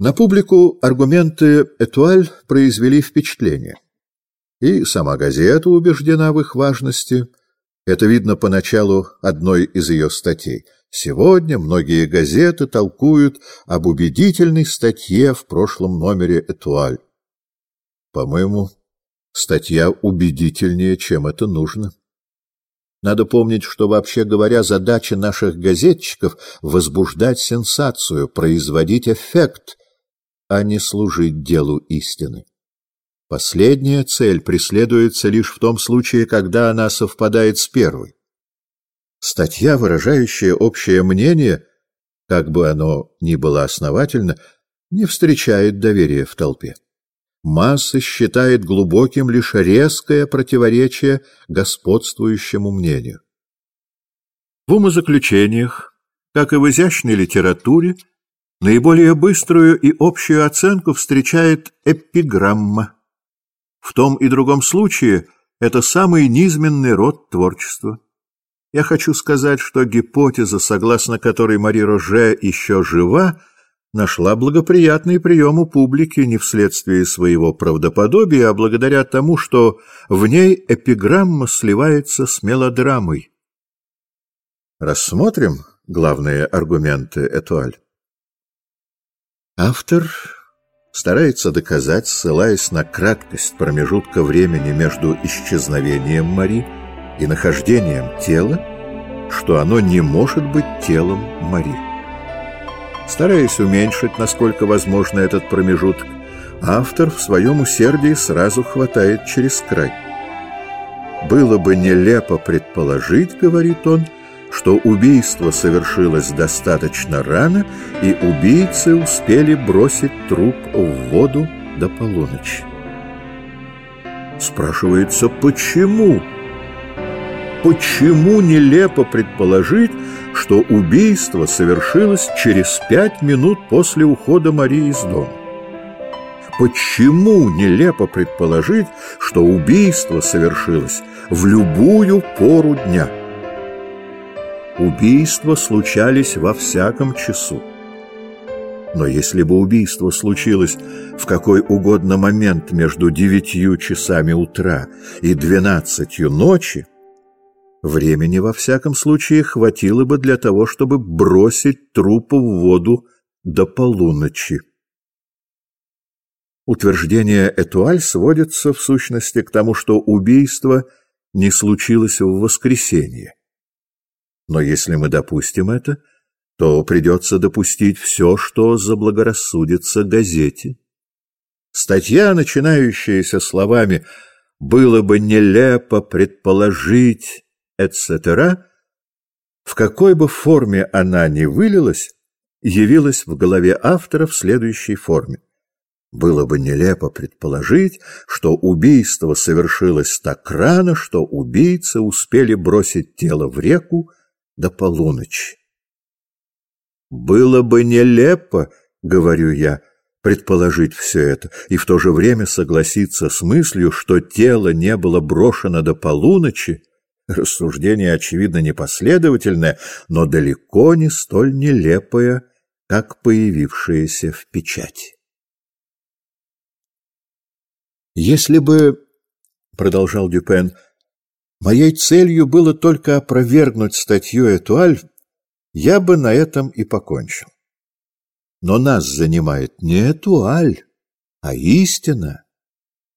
На публику аргументы «Этуаль» произвели впечатление. И сама газета убеждена в их важности. Это видно по началу одной из ее статей. Сегодня многие газеты толкуют об убедительной статье в прошлом номере «Этуаль». По-моему, статья убедительнее, чем это нужно. Надо помнить, что, вообще говоря, задача наших газетчиков — возбуждать сенсацию, производить эффект, а не служить делу истины. Последняя цель преследуется лишь в том случае, когда она совпадает с первой. Статья, выражающая общее мнение, как бы оно ни было основательно, не встречает доверия в толпе. Масса считает глубоким лишь резкое противоречие господствующему мнению. В умозаключениях, как и в изящной литературе, наиболее быструю и общую оценку встречает эпиграмма. В том и другом случае это самый низменный род творчества. Я хочу сказать, что гипотеза, согласно которой Мари Роже еще жива, нашла благоприятный прием у публики не вследствие своего правдоподобия, а благодаря тому, что в ней эпиграмма сливается с мелодрамой. Рассмотрим главные аргументы Этуаль. Автор старается доказать, ссылаясь на краткость промежутка времени между исчезновением Мари и нахождением тела, что оно не может быть телом Мари. Стараясь уменьшить, насколько возможно, этот промежуток, автор в своем усердии сразу хватает через край. «Было бы нелепо предположить, — говорит он, — что убийство совершилось достаточно рано, и убийцы успели бросить труп в воду до полуночи. Спрашивается, почему? Почему нелепо предположить, что убийство совершилось через пять минут после ухода Марии из дома. Почему нелепо предположить, что убийство совершилось в любую пору дня? Убийства случались во всяком часу. Но если бы убийство случилось в какой угодно момент между девятью часами утра и двенадцатью ночи, Времени, во всяком случае, хватило бы для того, чтобы бросить трупу в воду до полуночи. Утверждение Этуаль сводится, в сущности, к тому, что убийство не случилось в воскресенье. Но если мы допустим это, то придется допустить все, что заблагорассудится газете. Статья, начинающаяся словами «было бы нелепо предположить», etc., в какой бы форме она ни вылилась, явилась в голове автора в следующей форме. Было бы нелепо предположить, что убийство совершилось так рано, что убийцы успели бросить тело в реку до полуночи. Было бы нелепо, говорю я, предположить все это, и в то же время согласиться с мыслью, что тело не было брошено до полуночи, Рассуждение, очевидно, непоследовательное, но далеко не столь нелепое, как появившееся в печати. «Если бы, — продолжал Дюпен, — моей целью было только опровергнуть статью «Этуаль», я бы на этом и покончил. Но нас занимает не «Этуаль», а истина.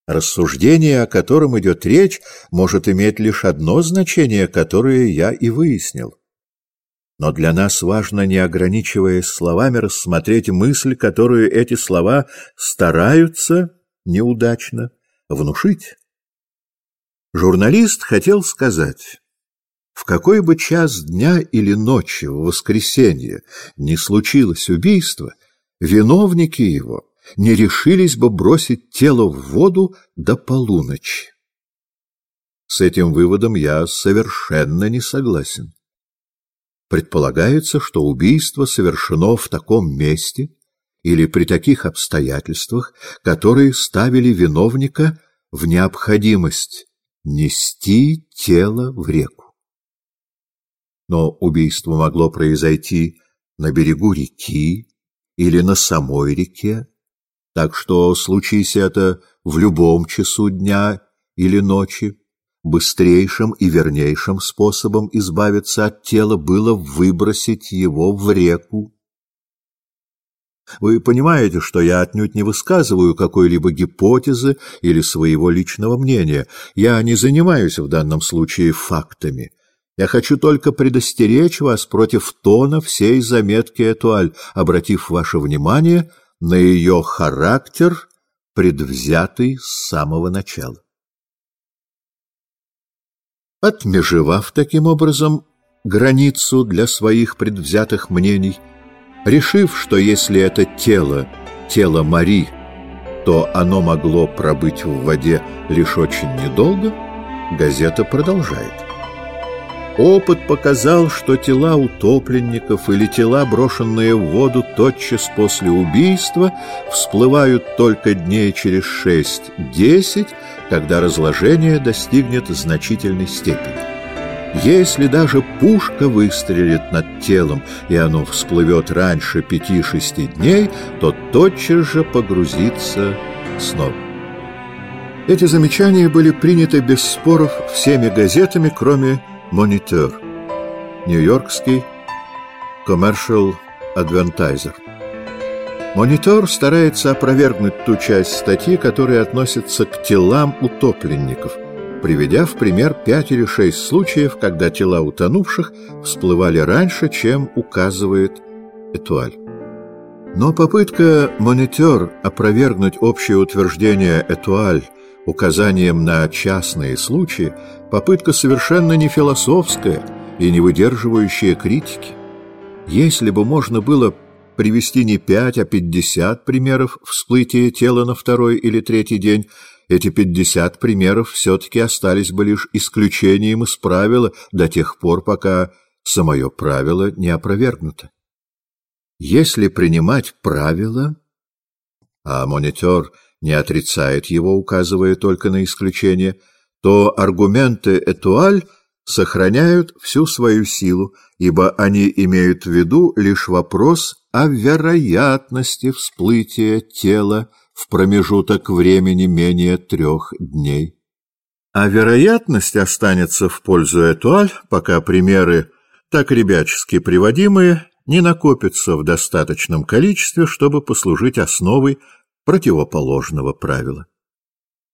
Рассуждение, о котором идет речь, может иметь лишь одно значение, которое я и выяснил. Но для нас важно, не ограничиваясь словами, рассмотреть мысль, которую эти слова стараются, неудачно, внушить. Журналист хотел сказать, в какой бы час дня или ночи в воскресенье не случилось убийство, виновники его — не решились бы бросить тело в воду до полуночи. С этим выводом я совершенно не согласен. Предполагается, что убийство совершено в таком месте или при таких обстоятельствах, которые ставили виновника в необходимость нести тело в реку. Но убийство могло произойти на берегу реки, или на самой реке, так что случись это в любом часу дня или ночи, быстрейшим и вернейшим способом избавиться от тела было выбросить его в реку. Вы понимаете, что я отнюдь не высказываю какой-либо гипотезы или своего личного мнения. Я не занимаюсь в данном случае фактами. Я хочу только предостеречь вас против тона всей заметки Этуаль, обратив ваше внимание на ее характер, предвзятый с самого начала. Отмежевав таким образом границу для своих предвзятых мнений, решив, что если это тело, тело Мари, то оно могло пробыть в воде лишь очень недолго, газета продолжает. Опыт показал, что тела утопленников или тела, брошенные в воду тотчас после убийства, всплывают только дней через шесть-десять, когда разложение достигнет значительной степени. Если даже пушка выстрелит над телом, и оно всплывет раньше пяти-шести дней, то тотчас же погрузится снова. Эти замечания были приняты без споров всеми газетами, кроме Монитор. Нью-Йоркский Commercial Advertiser. Монитор старается опровергнуть ту часть статьи, которая относится к телам утопленников, приведя в пример пять или шесть случаев, когда тела утонувших всплывали раньше, чем указывает Этуаль. Но попытка Монитор опровергнуть общее утверждение Этуаль указанием на частные случаи, попытка совершенно не философская и не выдерживающая критики. Если бы можно было привести не пять, а пятьдесят примеров всплытия тела на второй или третий день, эти пятьдесят примеров все-таки остались бы лишь исключением из правила до тех пор, пока самое правило не опровергнуто. Если принимать правило, а монитор не отрицает его, указывая только на исключение, то аргументы Этуаль сохраняют всю свою силу, ибо они имеют в виду лишь вопрос о вероятности всплытия тела в промежуток времени менее трех дней. А вероятность останется в пользу Этуаль, пока примеры, так ребячески приводимые, не накопятся в достаточном количестве, чтобы послужить основой противоположного правила.